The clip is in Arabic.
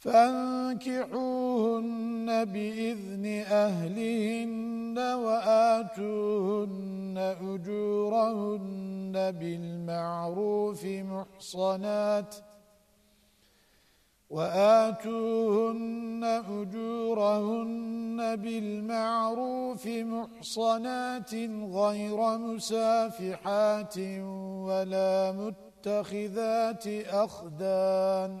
فانكحوهن بإذن أهلهن وآتوهن أجورهن بالمعروف محصنات وآتوهن أجورهن بالمعروف محصنات غير مسافحات ولا متخذات أخدان